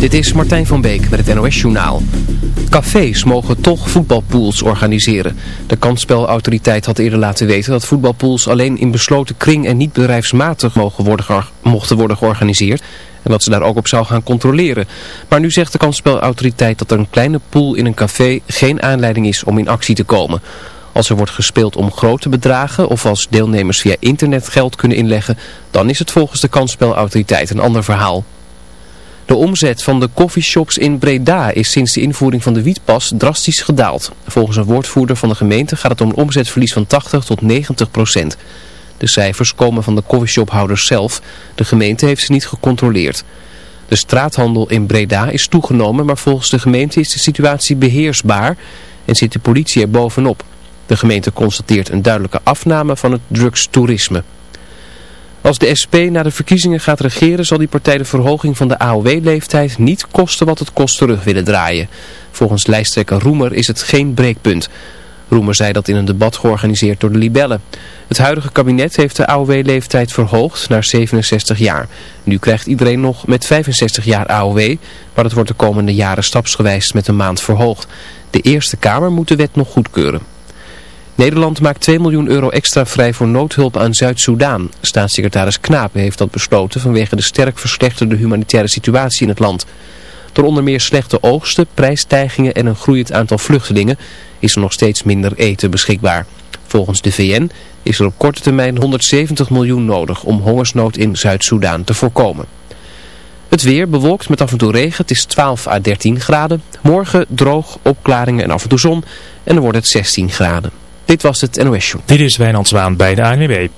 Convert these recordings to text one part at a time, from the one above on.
Dit is Martijn van Beek met het NOS Journaal. Cafés mogen toch voetbalpools organiseren. De kansspelautoriteit had eerder laten weten dat voetbalpools alleen in besloten kring en niet bedrijfsmatig mogen worden mochten worden georganiseerd. En dat ze daar ook op zou gaan controleren. Maar nu zegt de kansspelautoriteit dat er een kleine pool in een café geen aanleiding is om in actie te komen. Als er wordt gespeeld om grote bedragen of als deelnemers via internet geld kunnen inleggen, dan is het volgens de kansspelautoriteit een ander verhaal. De omzet van de coffeeshops in Breda is sinds de invoering van de wietpas drastisch gedaald. Volgens een woordvoerder van de gemeente gaat het om een omzetverlies van 80 tot 90 procent. De cijfers komen van de coffeeshophouders zelf. De gemeente heeft ze niet gecontroleerd. De straathandel in Breda is toegenomen, maar volgens de gemeente is de situatie beheersbaar en zit de politie er bovenop. De gemeente constateert een duidelijke afname van het drugstoerisme. Als de SP na de verkiezingen gaat regeren zal die partij de verhoging van de AOW-leeftijd niet kosten wat het kost terug willen draaien. Volgens lijsttrekker Roemer is het geen breekpunt. Roemer zei dat in een debat georganiseerd door de Libellen. Het huidige kabinet heeft de AOW-leeftijd verhoogd naar 67 jaar. Nu krijgt iedereen nog met 65 jaar AOW, maar dat wordt de komende jaren stapsgewijs met een maand verhoogd. De Eerste Kamer moet de wet nog goedkeuren. Nederland maakt 2 miljoen euro extra vrij voor noodhulp aan Zuid-Soedan. Staatssecretaris Knapen heeft dat besloten vanwege de sterk verslechterde humanitaire situatie in het land. Door onder meer slechte oogsten, prijsstijgingen en een groeiend aantal vluchtelingen is er nog steeds minder eten beschikbaar. Volgens de VN is er op korte termijn 170 miljoen nodig om hongersnood in Zuid-Soedan te voorkomen. Het weer bewolkt met af en toe regen. Het is 12 à 13 graden. Morgen droog, opklaringen en af en toe zon. En dan wordt het 16 graden. Dit was het NOS Show. Dit is Wijnand Zwaan bij de ANWB.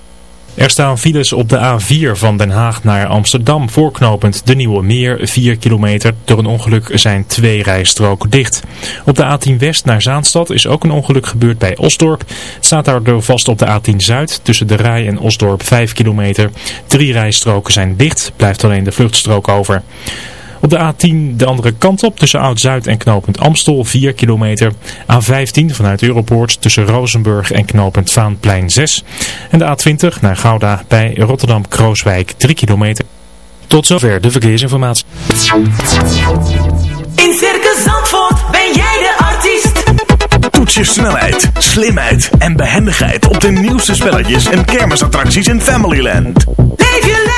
Er staan files op de A4 van Den Haag naar Amsterdam voorknopend de Nieuwe Meer 4 kilometer. Door een ongeluk zijn twee rijstroken dicht. Op de A10 West naar Zaanstad is ook een ongeluk gebeurd bij Osdorp. Het staat daardoor vast op de A10 Zuid tussen de Rij en Osdorp 5 kilometer. Drie rijstroken zijn dicht, blijft alleen de vluchtstrook over. Op de A10 de andere kant op tussen Oud-Zuid en knooppunt Amstel 4 kilometer. A15 vanuit Europoort tussen Rozenburg en knooppunt Vaanplein 6. En de A20 naar Gouda bij Rotterdam-Krooswijk 3 kilometer. Tot zover de verkeersinformatie. In Circus Zandvoort ben jij de artiest Toets je snelheid, slimheid en behendigheid op de nieuwste spelletjes en kermisattracties in Familyland. Leef je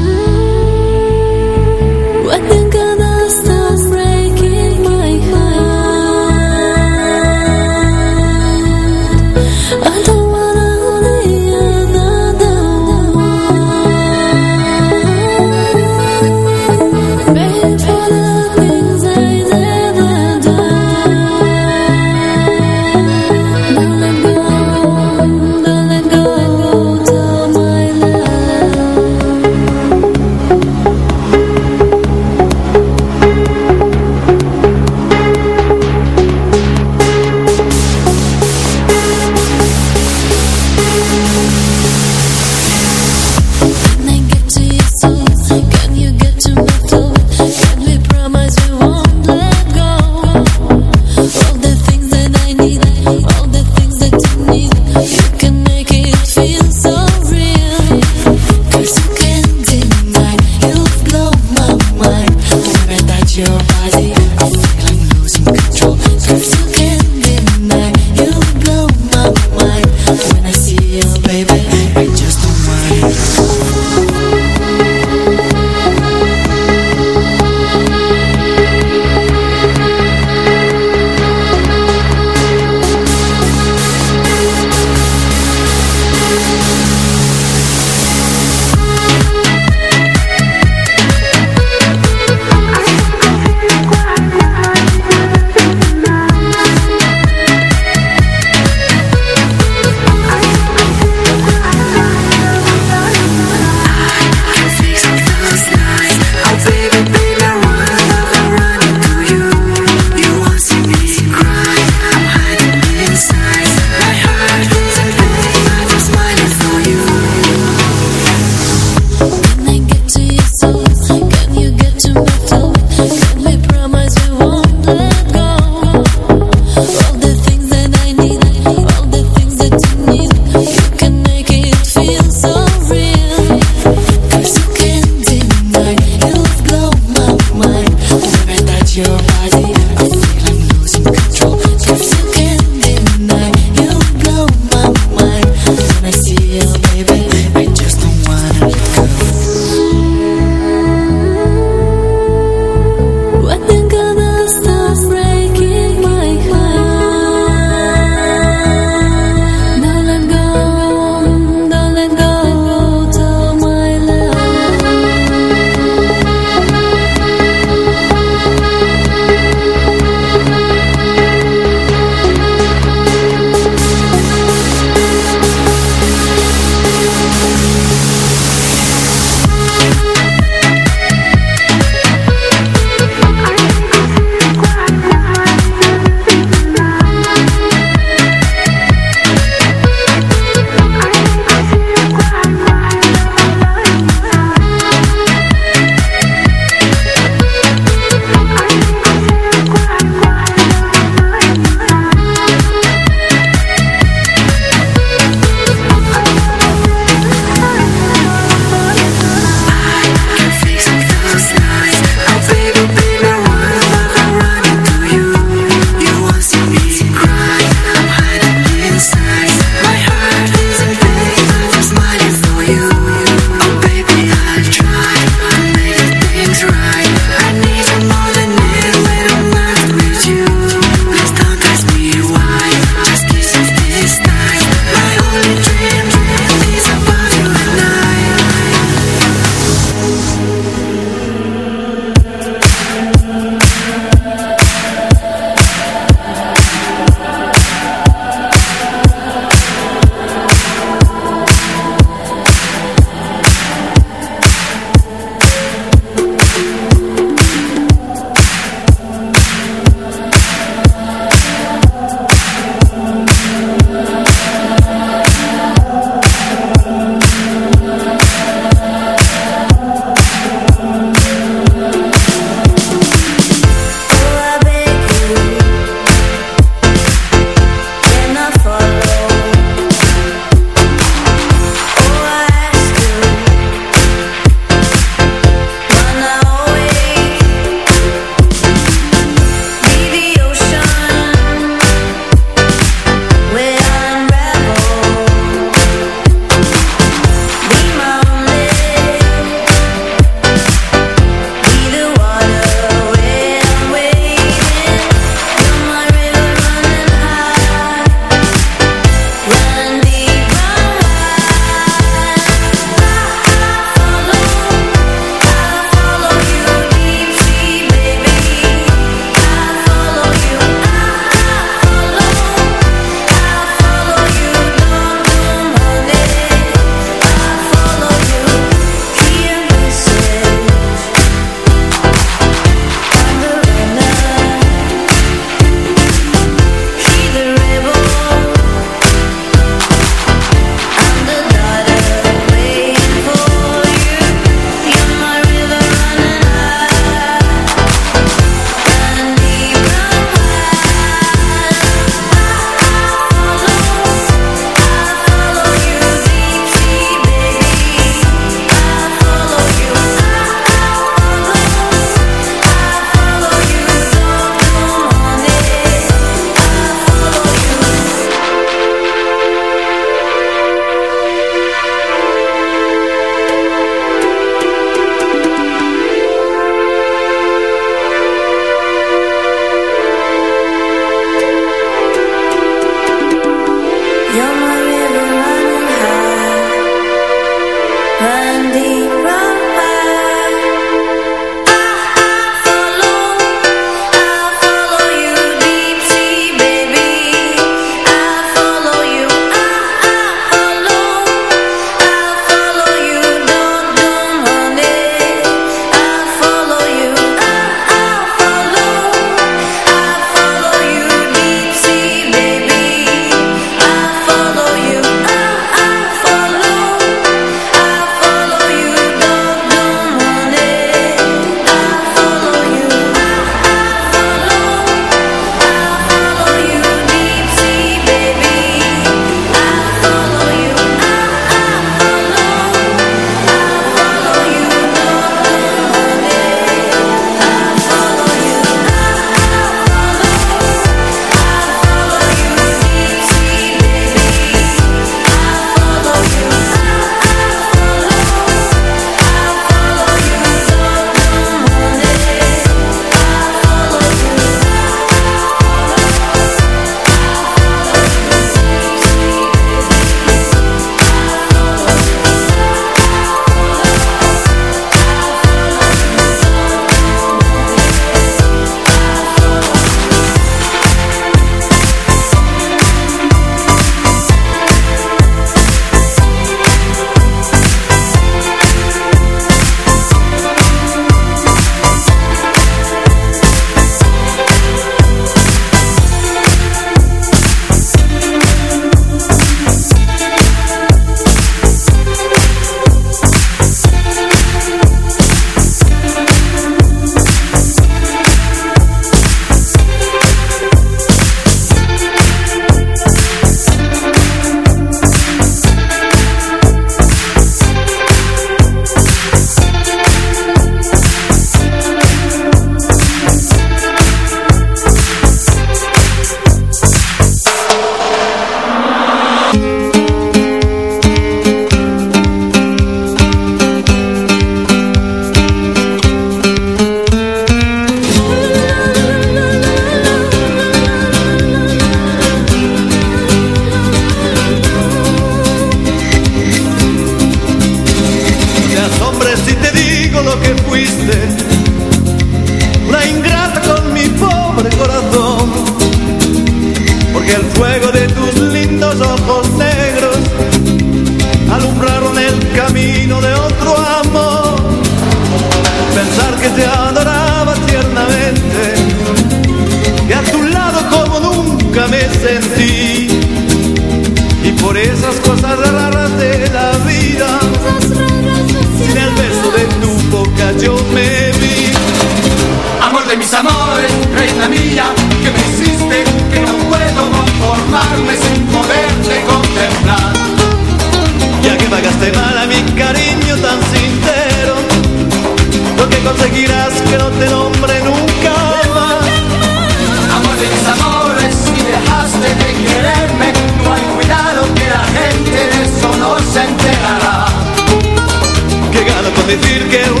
decir que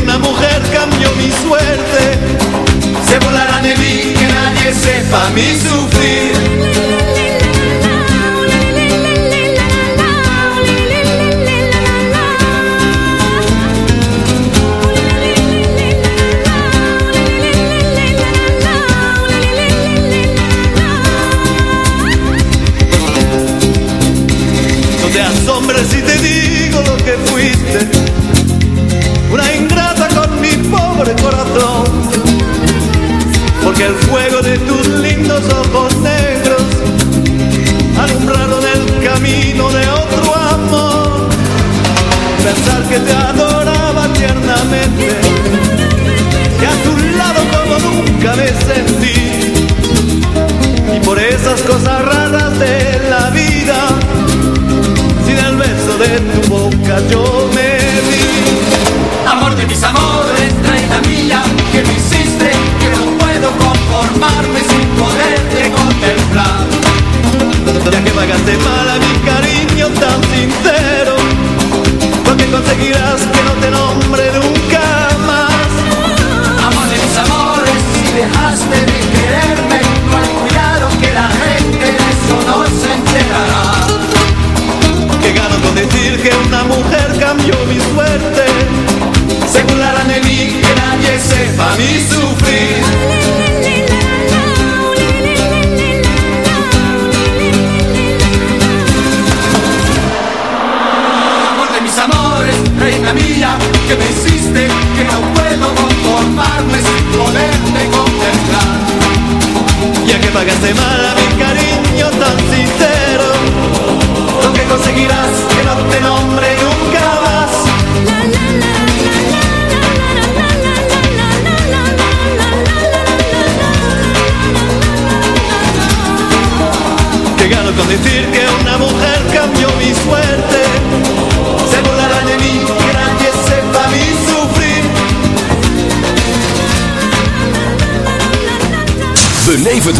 nunca yo me vi. Amor de mis amores. nisso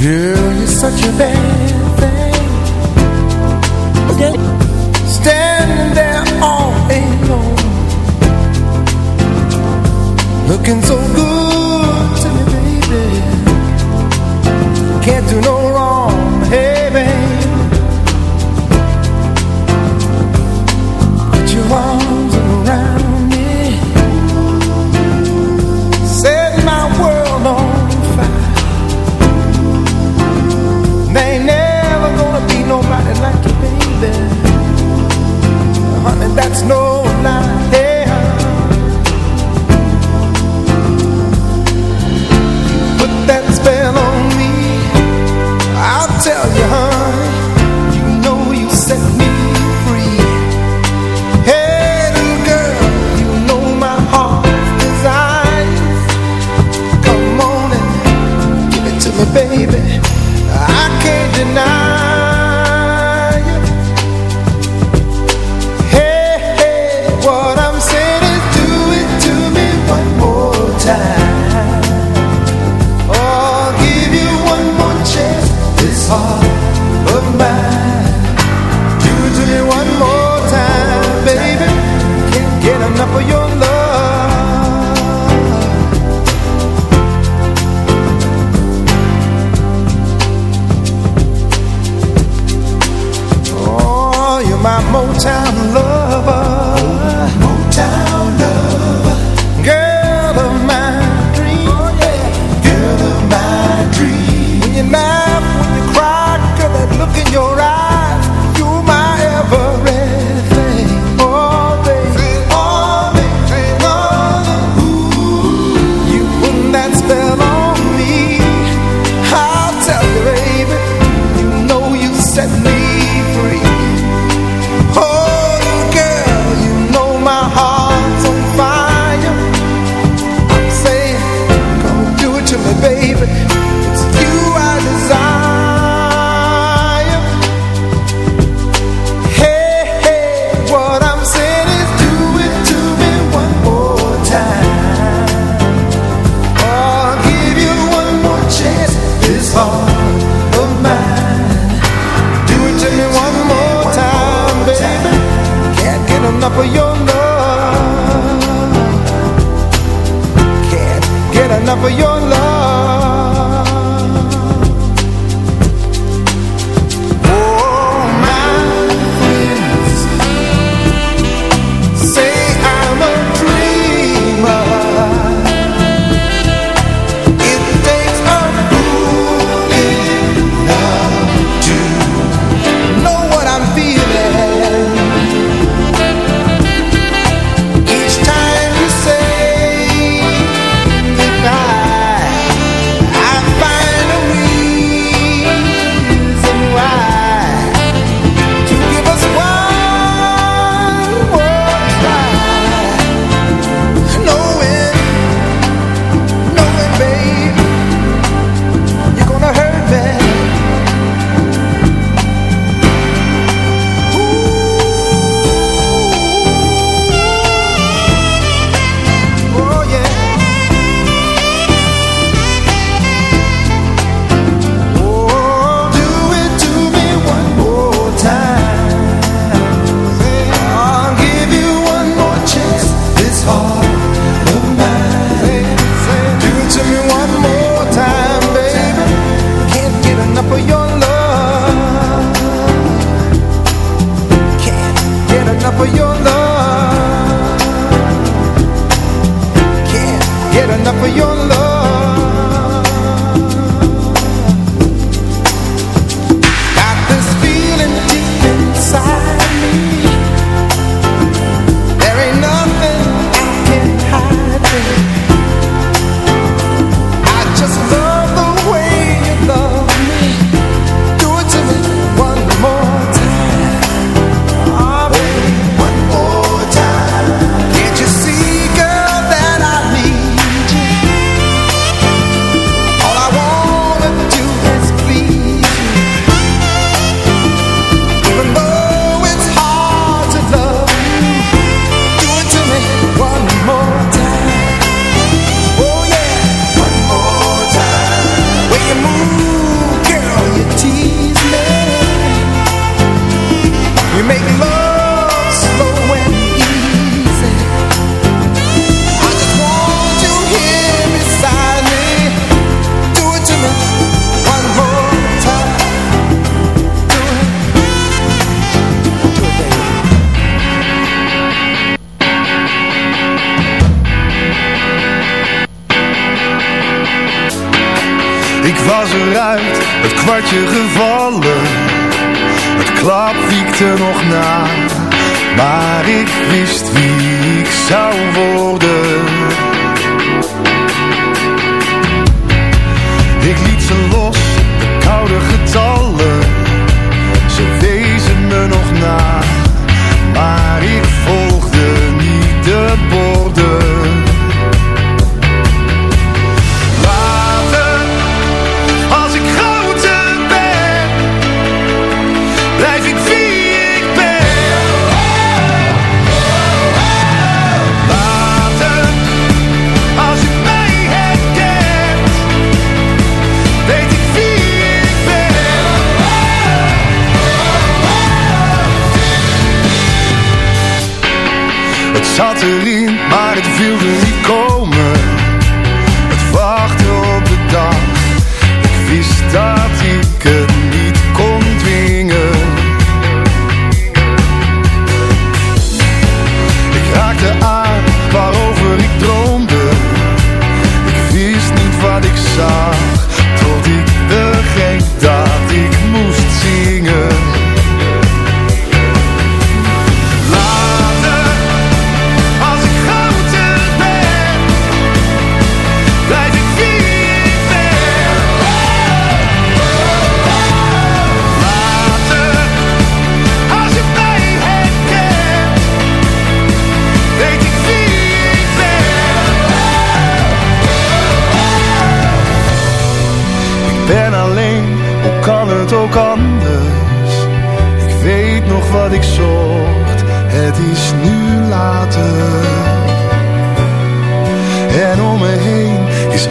Girl, you're such a bad thing. Standing there all alone. Looking so tell you, huh? Can't get enough of your love. gevallen. Het klap wiekte nog na Maar ik wist wie zat erin, maar het wilde niet komen. Het wachten op de dag. Ik wist dat ik het niet kon dwingen. Ik raakte aan waarover ik droomde. Ik wist niet wat ik zag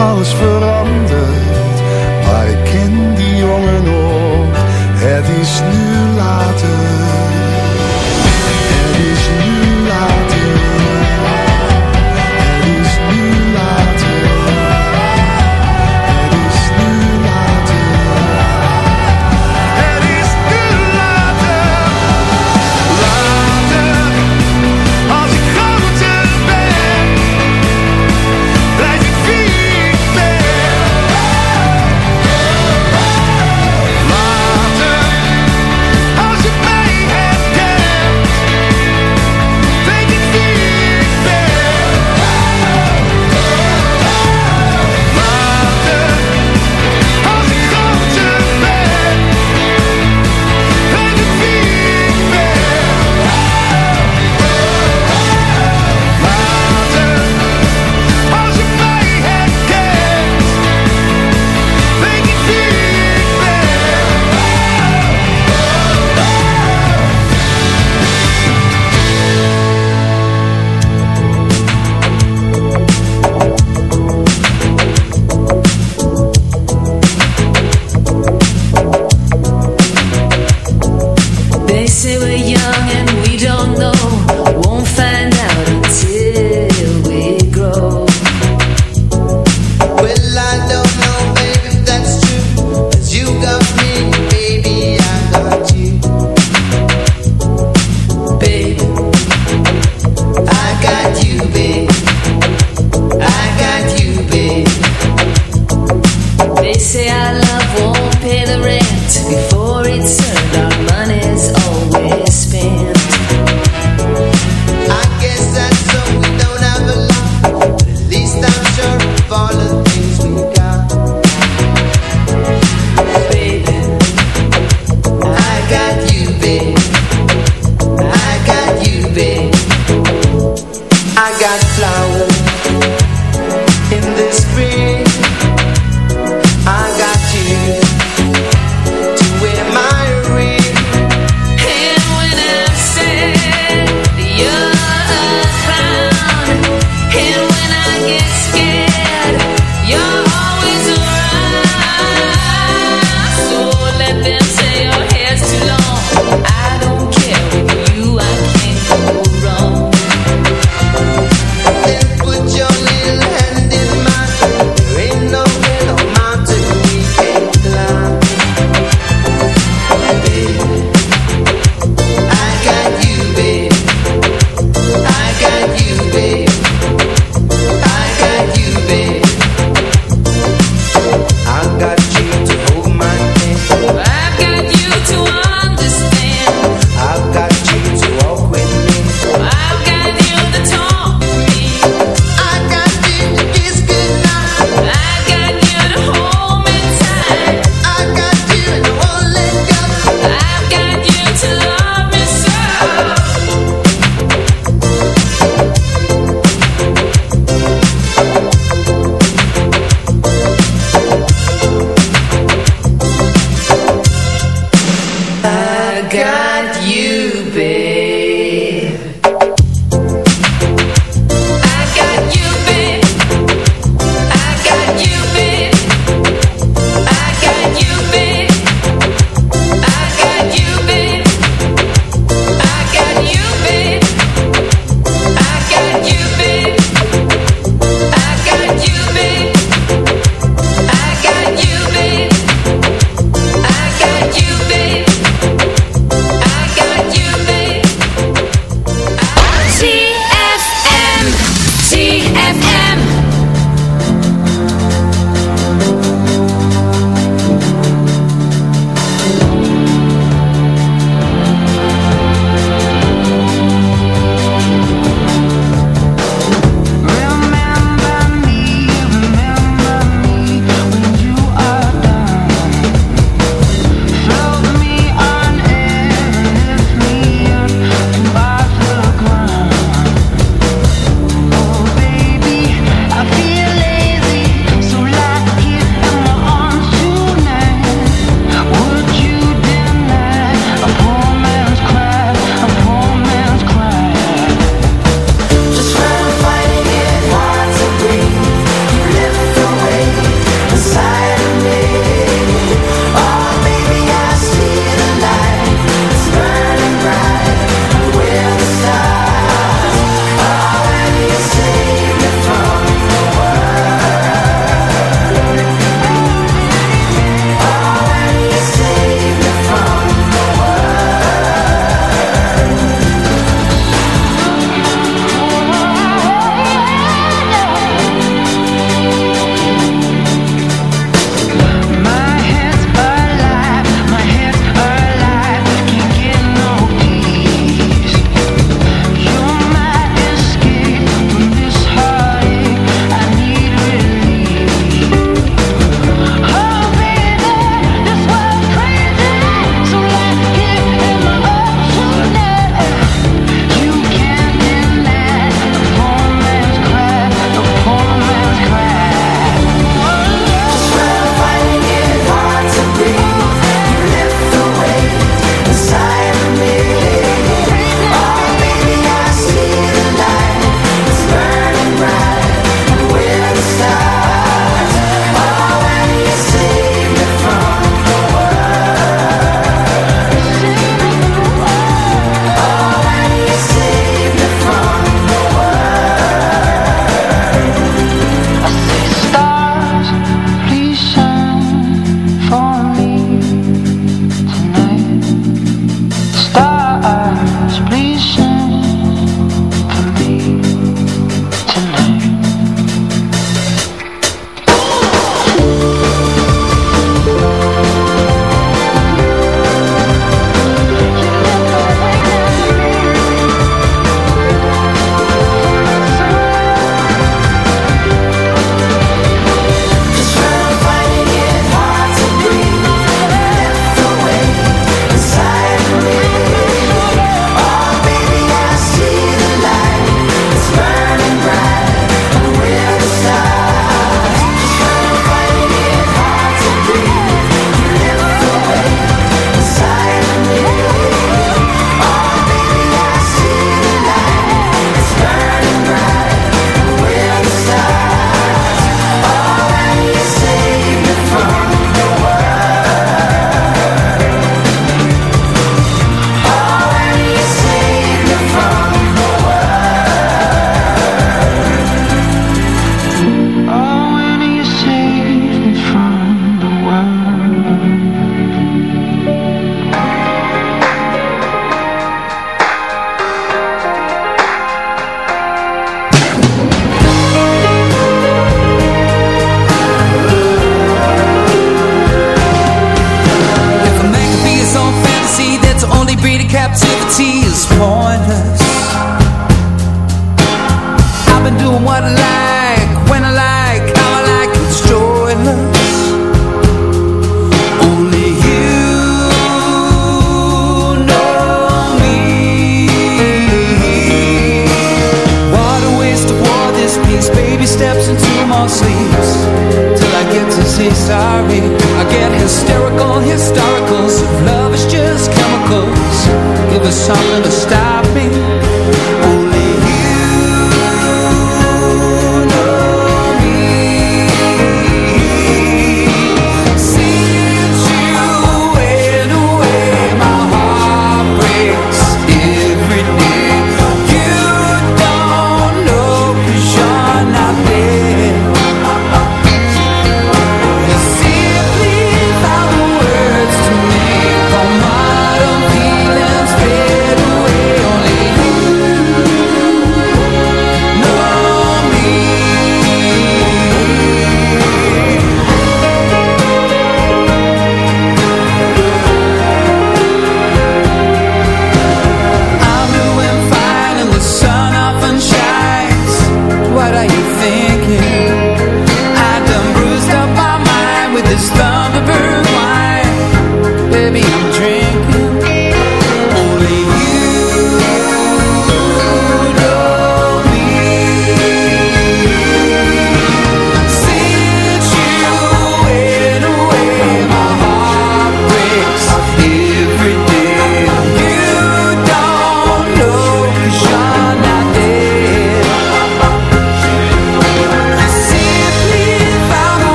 alles veranderd.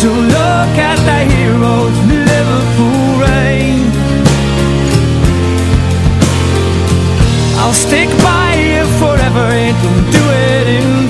So look at the heroes in Liverpool rain. I'll stick by you forever and do do it in